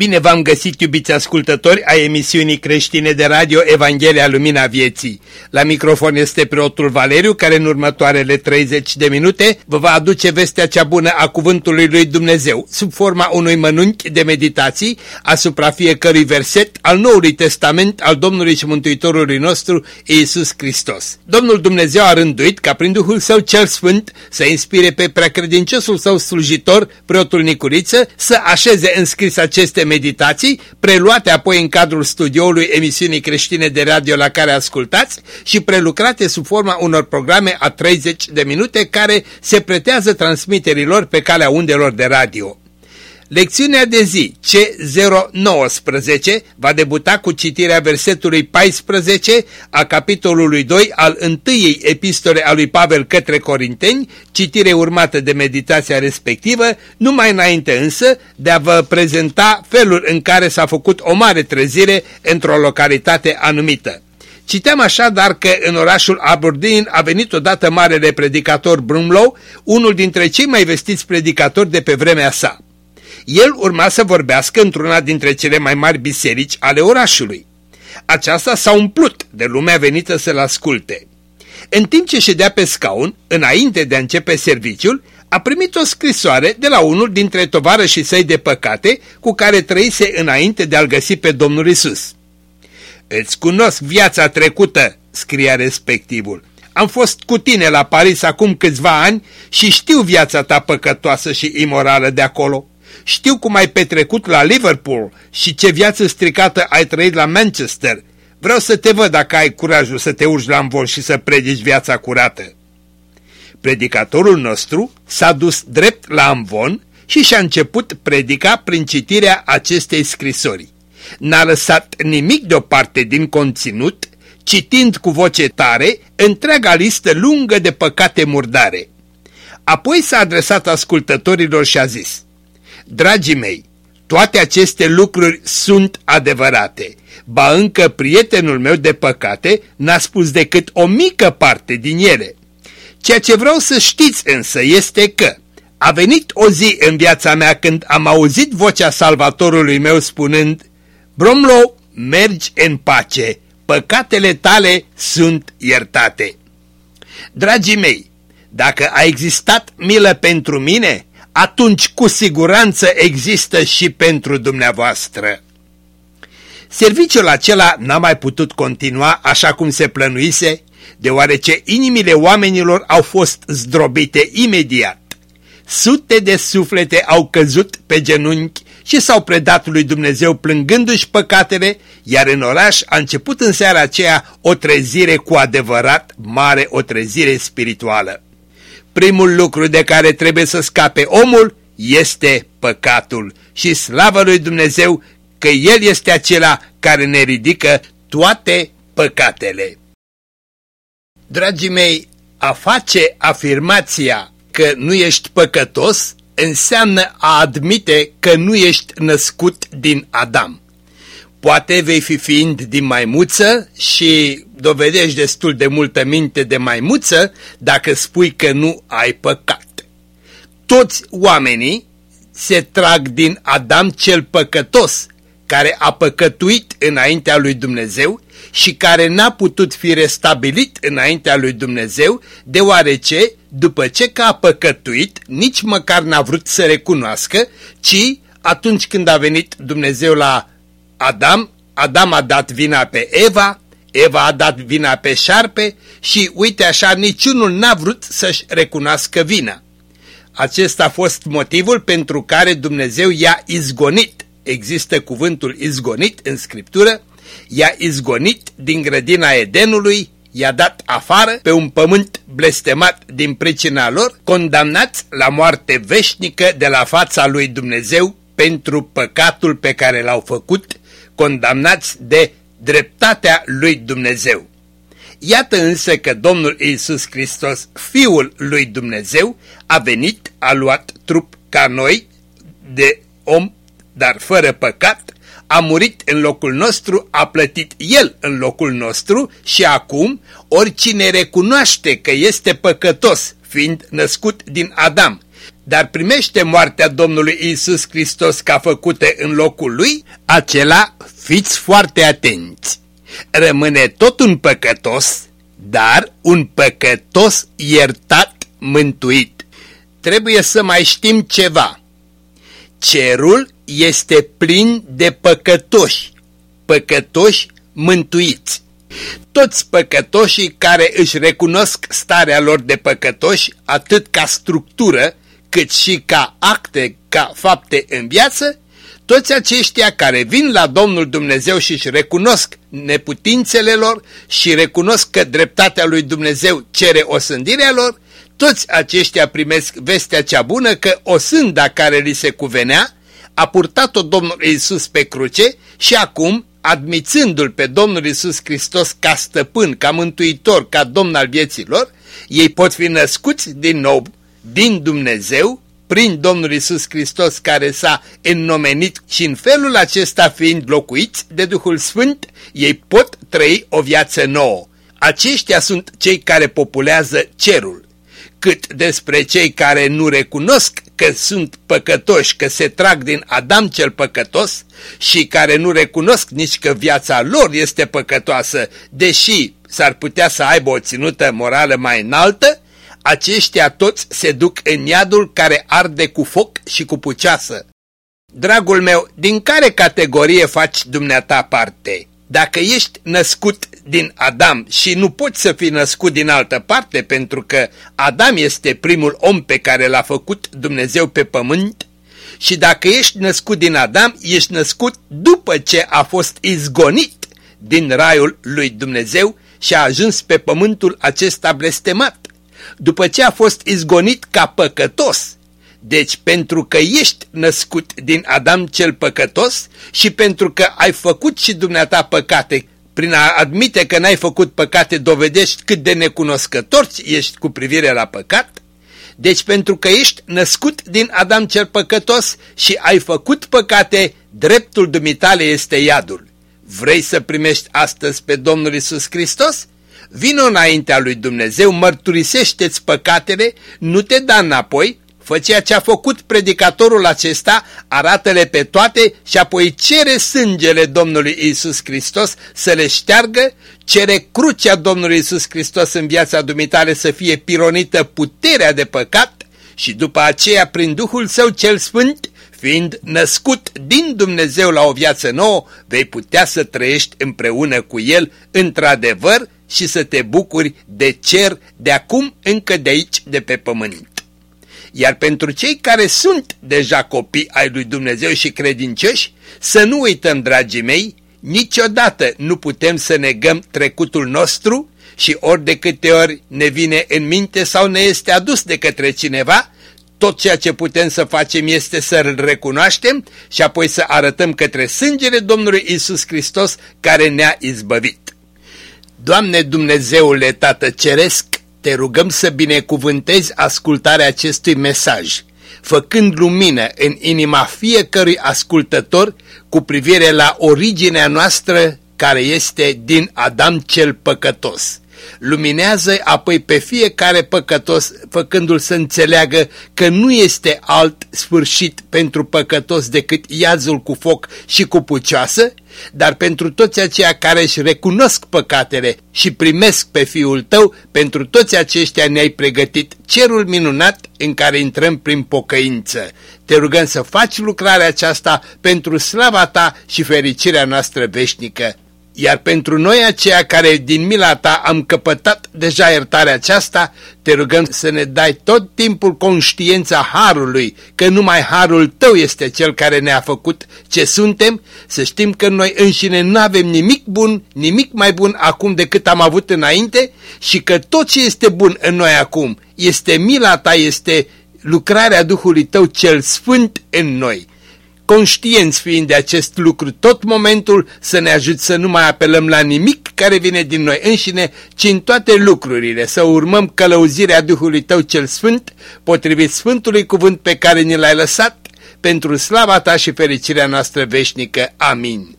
Bine v-am găsit, iubiți ascultători, a emisiunii creștine de radio Evanghelia Lumina Vieții. La microfon este preotul Valeriu, care în următoarele 30 de minute vă va aduce vestea cea bună a Cuvântului lui Dumnezeu, sub forma unui mănunchi de meditații asupra fiecărui verset al Noului Testament al Domnului și Mântuitorului nostru, Iisus Hristos. Domnul Dumnezeu a rânduit ca prin Duhul Său cel Sfânt să inspire pe preacredinciosul său slujitor, preotul Nicuriță, să așeze înscris aceste meditații, preluate apoi în cadrul studioului emisiunii creștine de radio la care ascultați și prelucrate sub forma unor programe a 30 de minute care se pretează transmiterilor pe calea undelor de radio. Lecțiunea de zi C019 va debuta cu citirea versetului 14 a capitolului 2 al întâiei epistole a lui Pavel către Corinteni, citire urmată de meditația respectivă, numai înainte însă de a vă prezenta felul în care s-a făcut o mare trezire într-o localitate anumită. Citeam așadar că în orașul Aberdeen a venit odată marele predicator Brumlow, unul dintre cei mai vestiți predicatori de pe vremea sa. El urma să vorbească într-una dintre cele mai mari biserici ale orașului. Aceasta s-a umplut de lumea venită să-l asculte. În timp ce ședea pe scaun, înainte de a începe serviciul, a primit o scrisoare de la unul dintre tovarășii săi de păcate cu care trăise înainte de a-l găsi pe Domnul Isus. Îți cunosc viața trecută, scria respectivul. Am fost cu tine la Paris acum câțiva ani și știu viața ta păcătoasă și imorală de acolo. Știu cum ai petrecut la Liverpool și ce viață stricată ai trăit la Manchester. Vreau să te văd dacă ai curajul să te urci la învol și să predici viața curată. Predicatorul nostru s-a dus drept la Amvon și și-a început predica prin citirea acestei scrisori. N-a lăsat nimic deoparte din conținut, citind cu voce tare întreaga listă lungă de păcate murdare. Apoi s-a adresat ascultătorilor și a zis – Dragii mei, toate aceste lucruri sunt adevărate. Ba încă prietenul meu de păcate n-a spus decât o mică parte din ele. Ceea ce vreau să știți însă este că a venit o zi în viața mea când am auzit vocea salvatorului meu spunând Bromlo, mergi în pace, păcatele tale sunt iertate. Dragii mei, dacă a existat milă pentru mine, atunci cu siguranță există și pentru dumneavoastră. Serviciul acela n-a mai putut continua așa cum se plănuise, deoarece inimile oamenilor au fost zdrobite imediat. Sute de suflete au căzut pe genunchi și s-au predat lui Dumnezeu plângându-și păcatele, iar în oraș a început în seara aceea o trezire cu adevărat mare, o trezire spirituală primul lucru de care trebuie să scape omul este păcatul și slavă lui Dumnezeu că El este acela care ne ridică toate păcatele. Dragii mei, a face afirmația că nu ești păcătos înseamnă a admite că nu ești născut din Adam. Poate vei fi fiind din maimuță și dovedești destul de multă minte de maimuță dacă spui că nu ai păcat. Toți oamenii se trag din Adam cel păcătos, care a păcătuit înaintea lui Dumnezeu și care n-a putut fi restabilit înaintea lui Dumnezeu, deoarece, după ce că a păcătuit, nici măcar n-a vrut să recunoască, ci atunci când a venit Dumnezeu la Adam, Adam a dat vina pe Eva, Eva a dat vina pe șarpe și uite așa niciunul n-a vrut să-și recunoască vina. Acesta a fost motivul pentru care Dumnezeu i-a izgonit. Există cuvântul izgonit în Scriptură, i-a izgonit din grădina Edenului, i-a dat afară pe un pământ blestemat din pricina lor, condamnați la moarte veșnică de la fața lui Dumnezeu pentru păcatul pe care l-au făcut, condamnați de dreptatea lui Dumnezeu. Iată însă că Domnul Iisus Hristos, Fiul lui Dumnezeu, a venit, a luat trup ca noi, de om, dar fără păcat, a murit în locul nostru, a plătit El în locul nostru și acum oricine recunoaște că este păcătos, fiind născut din Adam, dar primește moartea Domnului Isus Hristos ca făcută în locul lui, acela fiți foarte atenți. Rămâne tot un păcătos, dar un păcătos iertat, mântuit. Trebuie să mai știm ceva. Cerul este plin de păcătoși, păcătoși mântuiți. Toți păcătoșii care își recunosc starea lor de păcătoși, atât ca structură, cât și ca acte, ca fapte în viață, toți aceștia care vin la Domnul Dumnezeu și își recunosc neputințele lor și recunosc că dreptatea lui Dumnezeu cere osândirea lor, toți aceștia primesc vestea cea bună că o sânda care li se cuvenea a purtat-o Domnul Iisus pe cruce și acum, admițându-L pe Domnul Iisus Hristos ca stăpân, ca mântuitor, ca domn al vieților, ei pot fi născuți din nou din Dumnezeu, prin Domnul Iisus Hristos care s-a înnomenit și în felul acesta fiind locuiți de Duhul Sfânt, ei pot trăi o viață nouă. Aceștia sunt cei care populează cerul cât despre cei care nu recunosc că sunt păcătoși, că se trag din Adam cel păcătos și care nu recunosc nici că viața lor este păcătoasă, deși s-ar putea să aibă o ținută morală mai înaltă, aceștia toți se duc în iadul care arde cu foc și cu puceasă. Dragul meu, din care categorie faci dumneata parte? Dacă ești născut din Adam și nu poți să fii născut din altă parte pentru că Adam este primul om pe care l-a făcut Dumnezeu pe pământ și dacă ești născut din Adam, ești născut după ce a fost izgonit din raiul lui Dumnezeu și a ajuns pe pământul acesta blestemat, după ce a fost izgonit ca păcătos deci pentru că ești născut din Adam cel păcătos și pentru că ai făcut și dumneata păcate, prin a admite că n-ai făcut păcate dovedești cât de necunoscător ești cu privire la păcat, deci pentru că ești născut din Adam cel păcătos și ai făcut păcate, dreptul dumitale este iadul. Vrei să primești astăzi pe Domnul Isus Hristos? Vino înaintea lui Dumnezeu, mărturisește-ți păcatele, nu te da înapoi, Fă ceea ce a făcut predicatorul acesta, arată-le pe toate și apoi cere sângele Domnului Isus Hristos să le șteargă, cere crucea Domnului Isus Hristos în viața dumitare să fie pironită puterea de păcat și după aceea prin Duhul Său cel Sfânt, fiind născut din Dumnezeu la o viață nouă, vei putea să trăiești împreună cu El într-adevăr și să te bucuri de cer de acum încă de aici de pe pământ. Iar pentru cei care sunt deja copii ai lui Dumnezeu și credincioși, să nu uităm, dragii mei, niciodată nu putem să negăm trecutul nostru și ori de câte ori ne vine în minte sau ne este adus de către cineva, tot ceea ce putem să facem este să-L recunoaștem și apoi să arătăm către sângele Domnului Isus Hristos care ne-a izbăvit. Doamne Dumnezeule Tată Ceresc, te rugăm să binecuvântezi ascultarea acestui mesaj, făcând lumină în inima fiecărui ascultător cu privire la originea noastră care este din Adam cel păcătos. Luminează apoi pe fiecare păcătos, făcându-l să înțeleagă că nu este alt sfârșit pentru păcătos decât iazul cu foc și cu pucioasă, dar pentru toți aceia care își recunosc păcatele și primesc pe Fiul tău, pentru toți aceștia ne-ai pregătit cerul minunat în care intrăm prin pocăință. Te rugăm să faci lucrarea aceasta pentru slava ta și fericirea noastră veșnică. Iar pentru noi aceia care din mila ta am căpătat deja iertarea aceasta, te rugăm să ne dai tot timpul conștiința Harului, că numai Harul tău este cel care ne-a făcut ce suntem, să știm că noi înșine nu avem nimic bun, nimic mai bun acum decât am avut înainte și că tot ce este bun în noi acum este mila ta, este lucrarea Duhului tău cel sfânt în noi conștienți fiind de acest lucru tot momentul, să ne ajut să nu mai apelăm la nimic care vine din noi înșine, ci în toate lucrurile să urmăm călăuzirea Duhului Tău cel Sfânt, potrivit Sfântului cuvânt pe care ni l-ai lăsat, pentru slava Ta și fericirea noastră veșnică. Amin.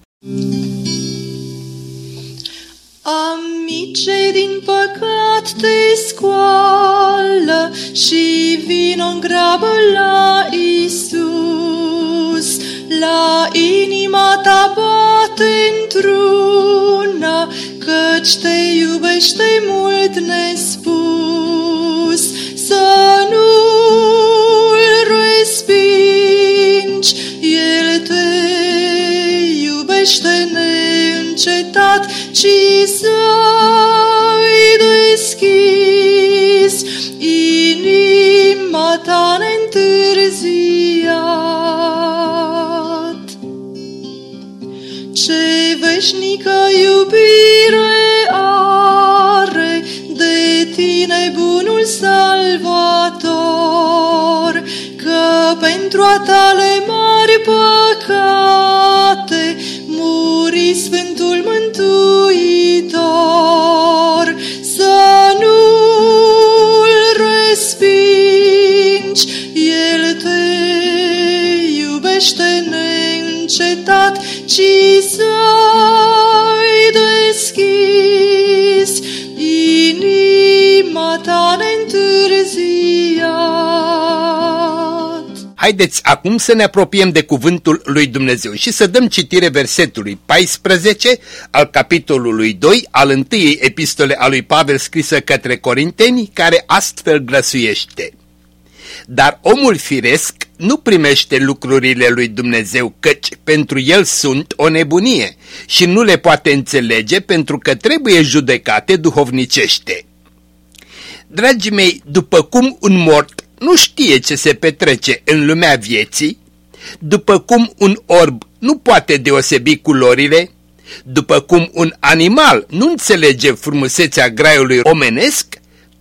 Amice din păcat te scoală și vino în grabă la Isus. La inima ta bate într-una, căci te iubește mult nespus. Să nu-l respingi, El te iubește neîncetat, ci să-i deschizi inima ta neîntârziat. Ce veșnică iubire are de tine bunul salvator, că pentru a tale mari păcate Haideți acum să ne apropiem de cuvântul lui Dumnezeu și să dăm citire versetului 14 al capitolului 2 al întâiei epistole a lui Pavel scrisă către Corinteni, care astfel glăsuiește. Dar omul firesc nu primește lucrurile lui Dumnezeu, căci pentru el sunt o nebunie și nu le poate înțelege pentru că trebuie judecate duhovnicește. Dragii mei, după cum un mort nu știe ce se petrece în lumea vieții, după cum un orb nu poate deosebi culorile, după cum un animal nu înțelege frumusețea graiului omenesc,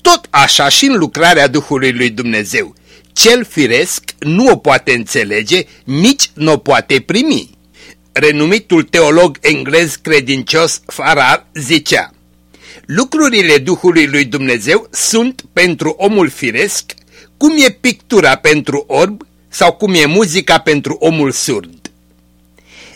tot așa și în lucrarea Duhului lui Dumnezeu. Cel firesc nu o poate înțelege, nici nu o poate primi. Renumitul teolog englez credincios Farrar zicea, Lucrurile Duhului lui Dumnezeu sunt pentru omul firesc cum e pictura pentru orb sau cum e muzica pentru omul surd.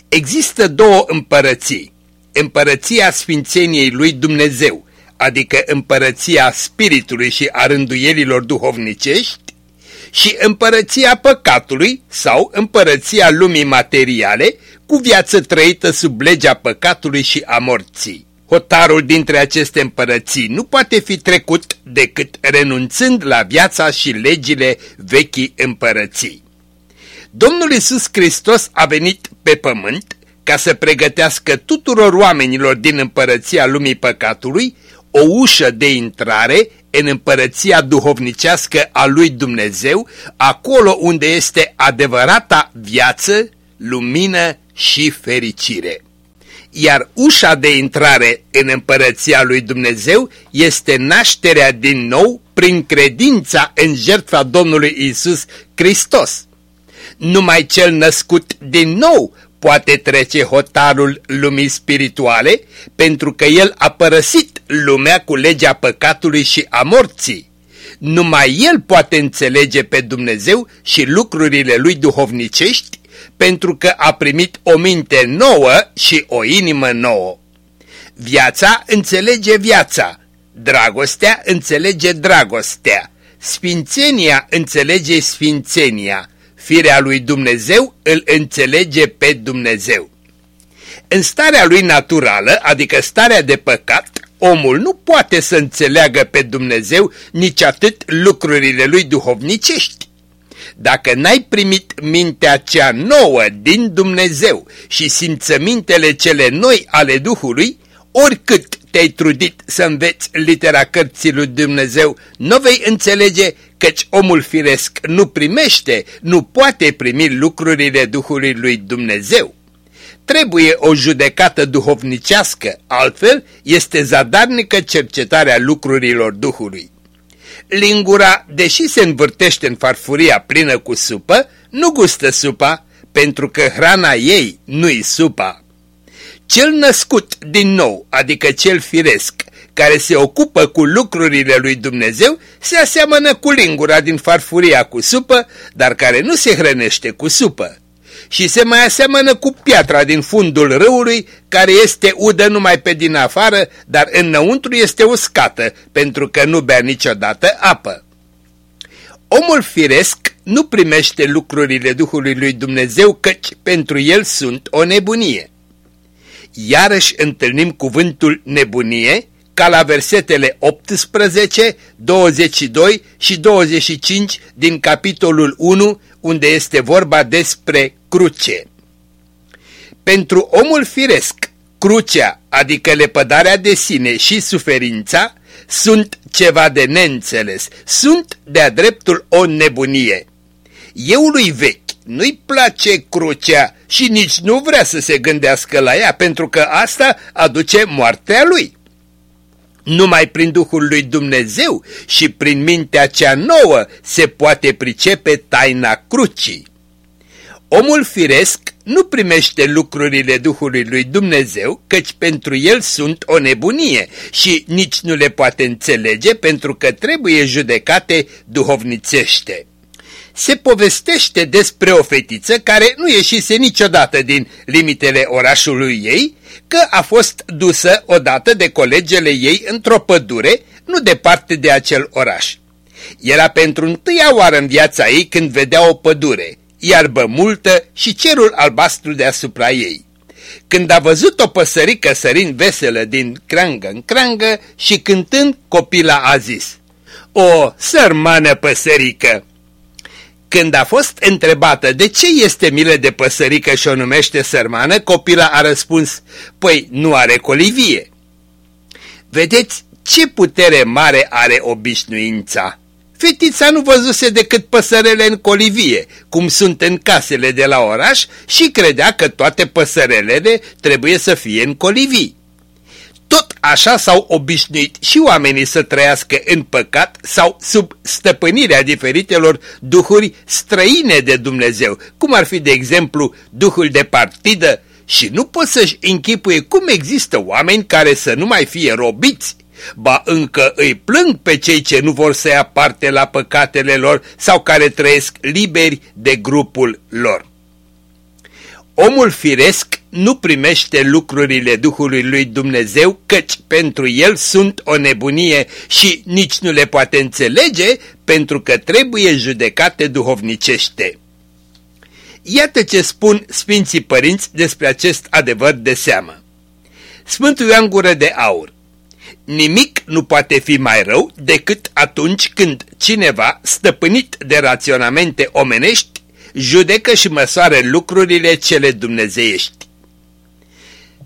Există două împărății, împărăția sfințeniei lui Dumnezeu, adică împărăția spiritului și a rânduielilor duhovnicești, și împărăția păcatului sau împărăția lumii materiale cu viață trăită sub legea păcatului și a morții. Hotarul dintre aceste împărății nu poate fi trecut decât renunțând la viața și legile vechii împărății. Domnul Isus Hristos a venit pe pământ ca să pregătească tuturor oamenilor din împărăția lumii păcatului o ușă de intrare în împărăția duhovnicească a lui Dumnezeu, acolo unde este adevărata viață, lumină și fericire. Iar ușa de intrare în împărăția lui Dumnezeu este nașterea din nou prin credința în jertfa Domnului Isus Hristos. Numai cel născut din nou poate trece hotarul lumii spirituale, pentru că el a părăsit lumea cu legea păcatului și a morții. Numai el poate înțelege pe Dumnezeu și lucrurile lui duhovnicești, pentru că a primit o minte nouă și o inimă nouă. Viața înțelege viața, dragostea înțelege dragostea, sfințenia înțelege sfințenia, firea lui Dumnezeu îl înțelege pe Dumnezeu. În starea lui naturală, adică starea de păcat, omul nu poate să înțeleagă pe Dumnezeu nici atât lucrurile lui duhovnicești. Dacă n-ai primit mintea cea nouă din Dumnezeu și simțămintele cele noi ale Duhului, oricât te-ai trudit să înveți litera cărții lui Dumnezeu, nu vei înțelege căci omul firesc nu primește, nu poate primi lucrurile Duhului lui Dumnezeu. Trebuie o judecată duhovnicească, altfel este zadarnică cercetarea lucrurilor Duhului. Lingura, deși se învârtește în farfuria plină cu supă, nu gustă supa, pentru că hrana ei nu-i supa. Cel născut din nou, adică cel firesc, care se ocupă cu lucrurile lui Dumnezeu, se aseamănă cu lingura din farfuria cu supă, dar care nu se hrănește cu supă. Și se mai aseamănă cu piatra din fundul râului, care este udă numai pe din afară, dar înăuntru este uscată, pentru că nu bea niciodată apă. Omul firesc nu primește lucrurile Duhului lui Dumnezeu, căci pentru el sunt o nebunie. Iarăși întâlnim cuvântul nebunie, ca la versetele 18, 22 și 25 din capitolul 1, unde este vorba despre cruce. Pentru omul firesc, crucea, adică lepădarea de sine și suferința, sunt ceva de neînțeles, sunt de-a dreptul o nebunie. Eului vechi nu-i place crucea și nici nu vrea să se gândească la ea, pentru că asta aduce moartea lui. Numai prin Duhul lui Dumnezeu și prin mintea cea nouă se poate pricepe taina crucii. Omul firesc nu primește lucrurile Duhului lui Dumnezeu, căci pentru el sunt o nebunie și nici nu le poate înțelege pentru că trebuie judecate duhovnițește se povestește despre o fetiță care nu ieșise niciodată din limitele orașului ei, că a fost dusă odată de colegele ei într-o pădure, nu departe de acel oraș. Era pentru întâia oară în viața ei când vedea o pădure, iarbă multă și cerul albastru deasupra ei. Când a văzut o păsărică sărind veselă din crangă în crangă și cântând, copila a zis, O, sărmană păsărică! Când a fost întrebată de ce este milă de păsărică și o numește sărmană, copila a răspuns, păi nu are colivie. Vedeți ce putere mare are obișnuința. Fetița nu văzuse decât păsărele în colivie, cum sunt în casele de la oraș și credea că toate păsărelele trebuie să fie în colivii. Tot așa s-au obișnuit și oamenii să trăiască în păcat sau sub stăpânirea diferitelor duhuri străine de Dumnezeu, cum ar fi de exemplu duhul de partidă și nu pot să-și închipuie cum există oameni care să nu mai fie robiți, ba încă îi plâng pe cei ce nu vor să ia parte la păcatele lor sau care trăiesc liberi de grupul lor. Omul firesc nu primește lucrurile Duhului lui Dumnezeu, căci pentru el sunt o nebunie și nici nu le poate înțelege, pentru că trebuie judecate duhovnicește. Iată ce spun Sfinții Părinți despre acest adevăr de seamă. Sfântul Ioan Gură de Aur Nimic nu poate fi mai rău decât atunci când cineva, stăpânit de raționamente omenești, judecă și măsoară lucrurile cele dumnezeiești.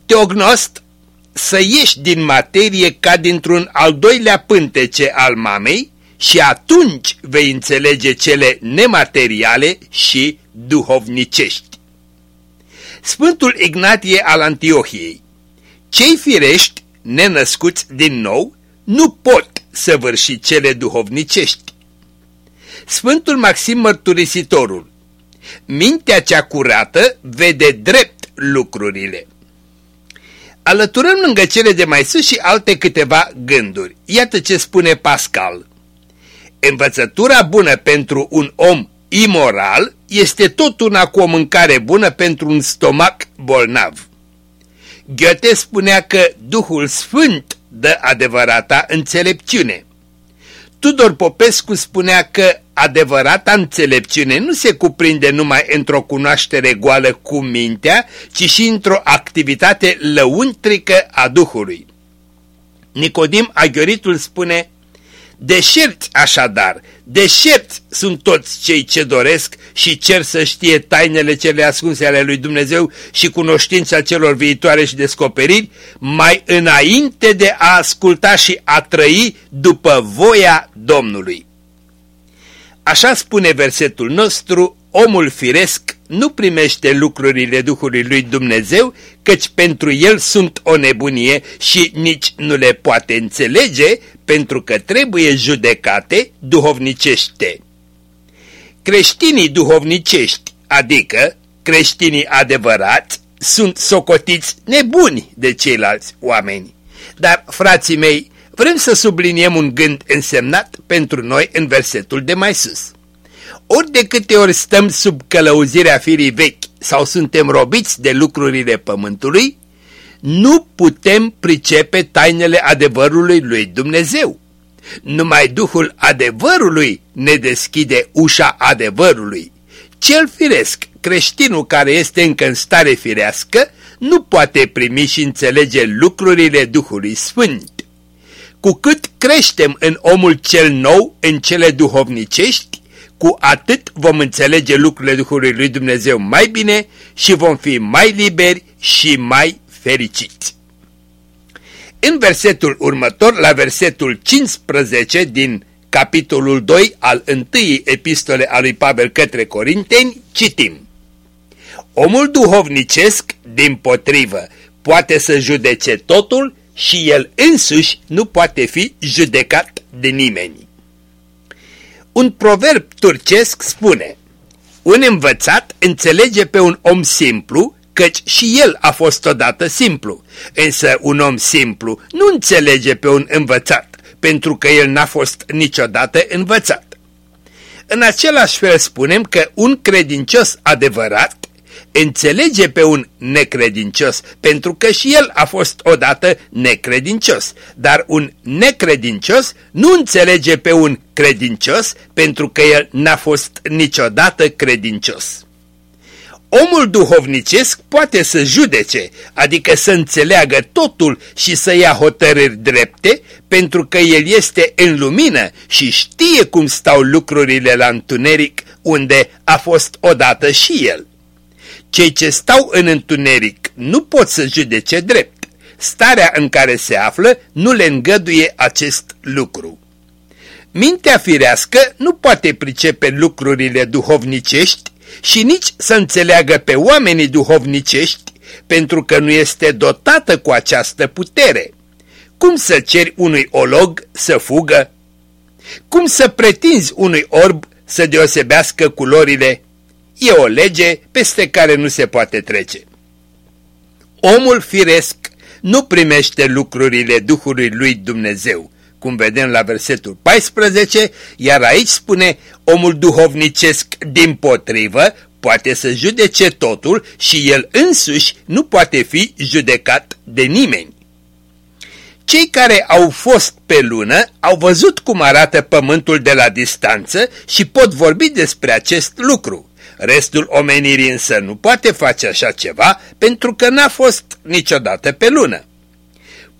Teognost, să ieși din materie ca dintr-un al doilea pântece al mamei și atunci vei înțelege cele nemateriale și duhovnicești. Sfântul Ignatie al Antiohiei Cei firești, nenăscuți din nou, nu pot săvârși cele duhovnicești. Sfântul Maxim Mărturisitorul Mintea cea curată vede drept lucrurile. Alăturăm lângă cele de mai sus și alte câteva gânduri. Iată ce spune Pascal. Învățătura bună pentru un om imoral este tot una cu o mâncare bună pentru un stomac bolnav. Goethe spunea că Duhul Sfânt dă adevărata înțelepciune. Tudor Popescu spunea că adevărata înțelepciune nu se cuprinde numai într-o cunoaștere goală cu mintea, ci și într-o activitate lăuntrică a Duhului. Nicodim Aghioritul spune, Deșerți așadar, deșerți sunt toți cei ce doresc și cer să știe tainele cele ascunse ale lui Dumnezeu și cunoștința celor viitoare și descoperiri, mai înainte de a asculta și a trăi după voia Domnului. Așa spune versetul nostru, omul firesc nu primește lucrurile Duhului lui Dumnezeu, căci pentru el sunt o nebunie și nici nu le poate înțelege, pentru că trebuie judecate duhovnicește. Creștinii duhovnicești, adică creștinii adevărați, sunt socotiți nebuni de ceilalți oameni. Dar, frații mei, vrem să subliniem un gând însemnat pentru noi în versetul de mai sus. Ori de câte ori stăm sub călăuzirea firii vechi sau suntem robiți de lucrurile pământului, nu putem pricepe tainele adevărului lui Dumnezeu. Numai Duhul adevărului ne deschide ușa adevărului. Cel firesc, creștinul care este încă în stare firească, nu poate primi și înțelege lucrurile Duhului Sfânt. Cu cât creștem în omul cel nou, în cele duhovnicești, cu atât vom înțelege lucrurile Duhului lui Dumnezeu mai bine și vom fi mai liberi și mai fericiți. În versetul următor, la versetul 15 din capitolul 2 al întâiei epistole a lui Pavel către Corinteni, citim Omul duhovnicesc, din potrivă, poate să judece totul și el însuși nu poate fi judecat de nimeni. Un proverb turcesc spune, un învățat înțelege pe un om simplu, căci și el a fost odată simplu, însă un om simplu nu înțelege pe un învățat, pentru că el n-a fost niciodată învățat. În același fel spunem că un credincios adevărat înțelege pe un necredincios, pentru că și el a fost odată necredincios, dar un necredincios nu înțelege pe un credincios, pentru că el n-a fost niciodată credincios. Omul duhovnicesc poate să judece, adică să înțeleagă totul și să ia hotărâri drepte, pentru că el este în lumină și știe cum stau lucrurile la întuneric, unde a fost odată și el. Cei ce stau în întuneric nu pot să judece drept. Starea în care se află nu le îngăduie acest lucru. Mintea firească nu poate pricepe lucrurile duhovnicești și nici să înțeleagă pe oamenii duhovnicești pentru că nu este dotată cu această putere. Cum să ceri unui olog să fugă? Cum să pretinzi unui orb să deosebească culorile E o lege peste care nu se poate trece. Omul firesc nu primește lucrurile Duhului lui Dumnezeu, cum vedem la versetul 14, iar aici spune omul duhovnicesc din potrivă poate să judece totul și el însuși nu poate fi judecat de nimeni. Cei care au fost pe lună au văzut cum arată pământul de la distanță și pot vorbi despre acest lucru. Restul omenirii însă nu poate face așa ceva pentru că n-a fost niciodată pe lună.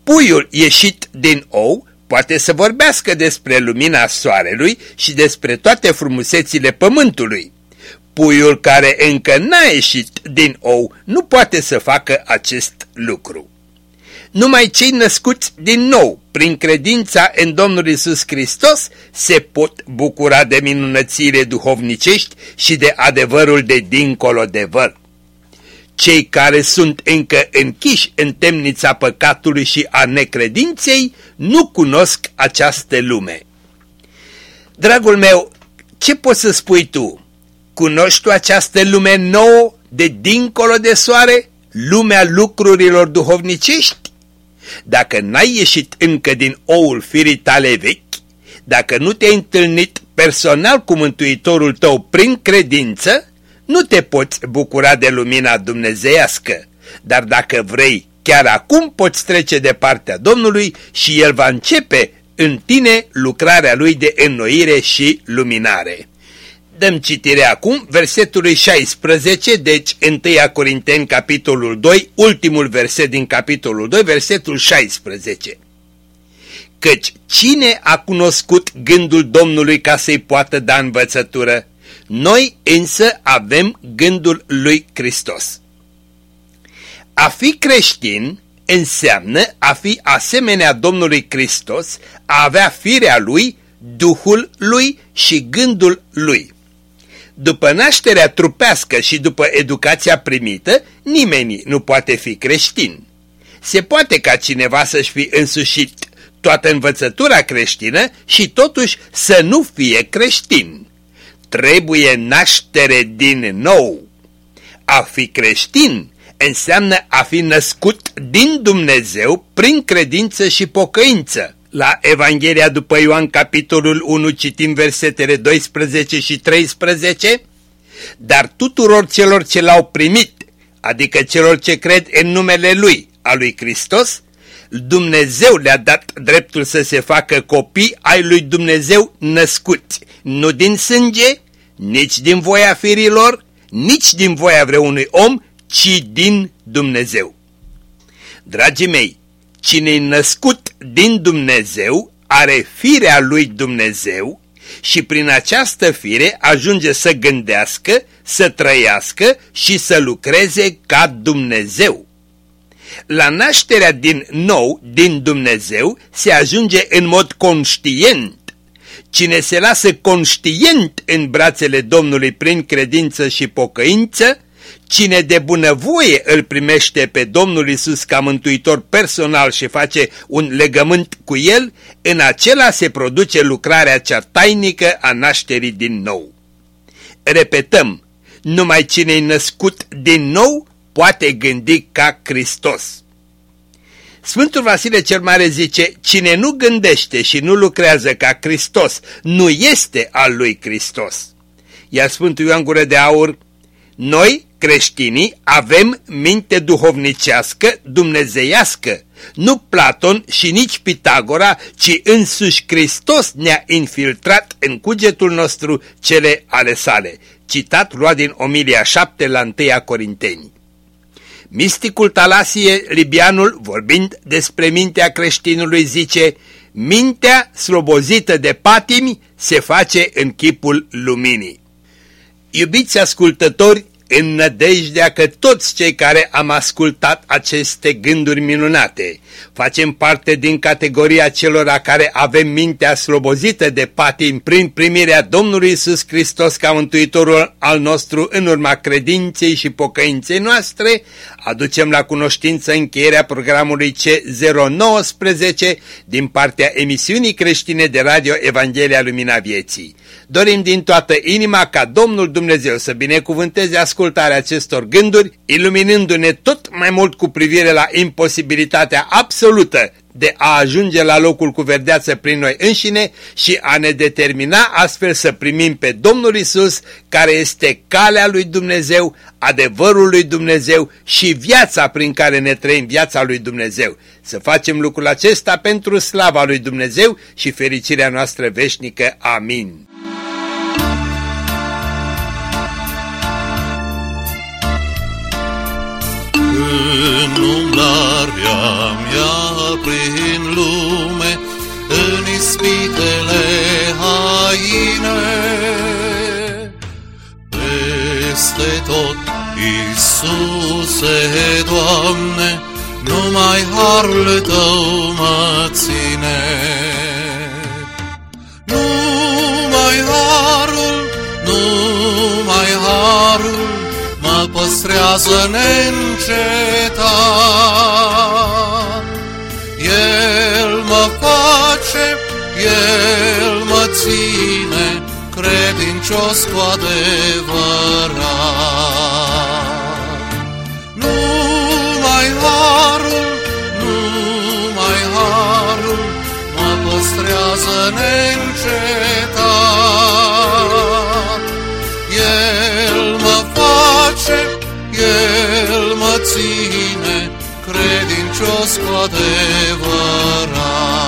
Puiul ieșit din ou poate să vorbească despre lumina soarelui și despre toate frumusețile pământului. Puiul care încă n-a ieșit din ou nu poate să facă acest lucru. Numai cei născuți din nou, prin credința în Domnul Isus Hristos, se pot bucura de minunățire duhovnicești și de adevărul de dincolo de văr. Cei care sunt încă închiși în temnița păcatului și a necredinței nu cunosc această lume. Dragul meu, ce poți să spui tu? Cunoști tu această lume nouă de dincolo de soare? Lumea lucrurilor duhovnicești? Dacă n-ai ieșit încă din oul firii tale vechi, dacă nu te-ai întâlnit personal cu Mântuitorul tău prin credință, nu te poți bucura de lumina dumnezeiască, dar dacă vrei, chiar acum poți trece de partea Domnului și El va începe în tine lucrarea Lui de înnoire și luminare. Dăm citire acum versetului 16, deci 1 Corinteni capitolul 2, ultimul verset din capitolul 2, versetul 16. Căci cine a cunoscut gândul Domnului ca să-i poată da învățătură? Noi însă avem gândul lui Hristos. A fi creștin înseamnă a fi asemenea Domnului Hristos, a avea firea Lui, Duhul Lui și gândul Lui. După nașterea trupească și după educația primită, nimeni nu poate fi creștin. Se poate ca cineva să-și fi însușit toată învățătura creștină și totuși să nu fie creștin. Trebuie naștere din nou. A fi creștin înseamnă a fi născut din Dumnezeu prin credință și pocăință. La Evanghelia după Ioan, capitolul 1, citim versetele 12 și 13. Dar tuturor celor ce l-au primit, adică celor ce cred în numele Lui, a lui Hristos, Dumnezeu le-a dat dreptul să se facă copii ai lui Dumnezeu născuți, nu din sânge, nici din voia firilor, nici din voia vreunui om, ci din Dumnezeu. Dragii mei, cine e născut din Dumnezeu are firea lui Dumnezeu și prin această fire ajunge să gândească, să trăiască și să lucreze ca Dumnezeu. La nașterea din nou din Dumnezeu se ajunge în mod conștient. Cine se lasă conștient în brațele Domnului prin credință și pocăință, Cine de bunăvoie îl primește pe Domnul Isus ca mântuitor personal și face un legământ cu el, în acela se produce lucrarea cea tainică a nașterii din nou. Repetăm, numai cine e născut din nou poate gândi ca Hristos. Sfântul Vasile cel Mare zice, cine nu gândește și nu lucrează ca Hristos, nu este al lui Hristos. Iar Sfântul Ioan Gură de Aur, noi, creștinii, avem minte duhovnicească, dumnezeiască, nu Platon și nici Pitagora, ci însuși Hristos ne-a infiltrat în cugetul nostru cele ale sale. Citat luat din Omilia 7 la 1 Corinteni. Misticul Talasie Libianul, vorbind despre mintea creștinului, zice Mintea slobozită de patimi se face în chipul luminii. Iubiți ascultători, în nădejdea că toți cei care am ascultat aceste gânduri minunate facem parte din categoria celor care avem mintea slobozită de patim prin primirea Domnului Isus Hristos ca Mântuitorul al nostru în urma credinței și pocăinței noastre, aducem la cunoștință încheierea programului C019 din partea emisiunii creștine de radio Evanghelia Lumina Vieții. Dorim din toată inima ca Domnul Dumnezeu să binecuvânteze ascultarea acestor gânduri, iluminându-ne tot mai mult cu privire la imposibilitatea absolută de a ajunge la locul cu verdeață prin noi înșine și a ne determina astfel să primim pe Domnul Isus, care este calea lui Dumnezeu, adevărul lui Dumnezeu și viața prin care ne trăim viața lui Dumnezeu. Să facem lucrul acesta pentru slava lui Dumnezeu și fericirea noastră veșnică. Amin. În umblarea mea prin lume, în ispitele haine, peste tot, Iisuse, Doamne, numai harul Tău mă ține. Păstrează neîncetat. El mă face, El mă ține, credincios cu adevărat. Numai harul, numai harul, mă păstrează neîncetat. Ține, credincios cu adevărat.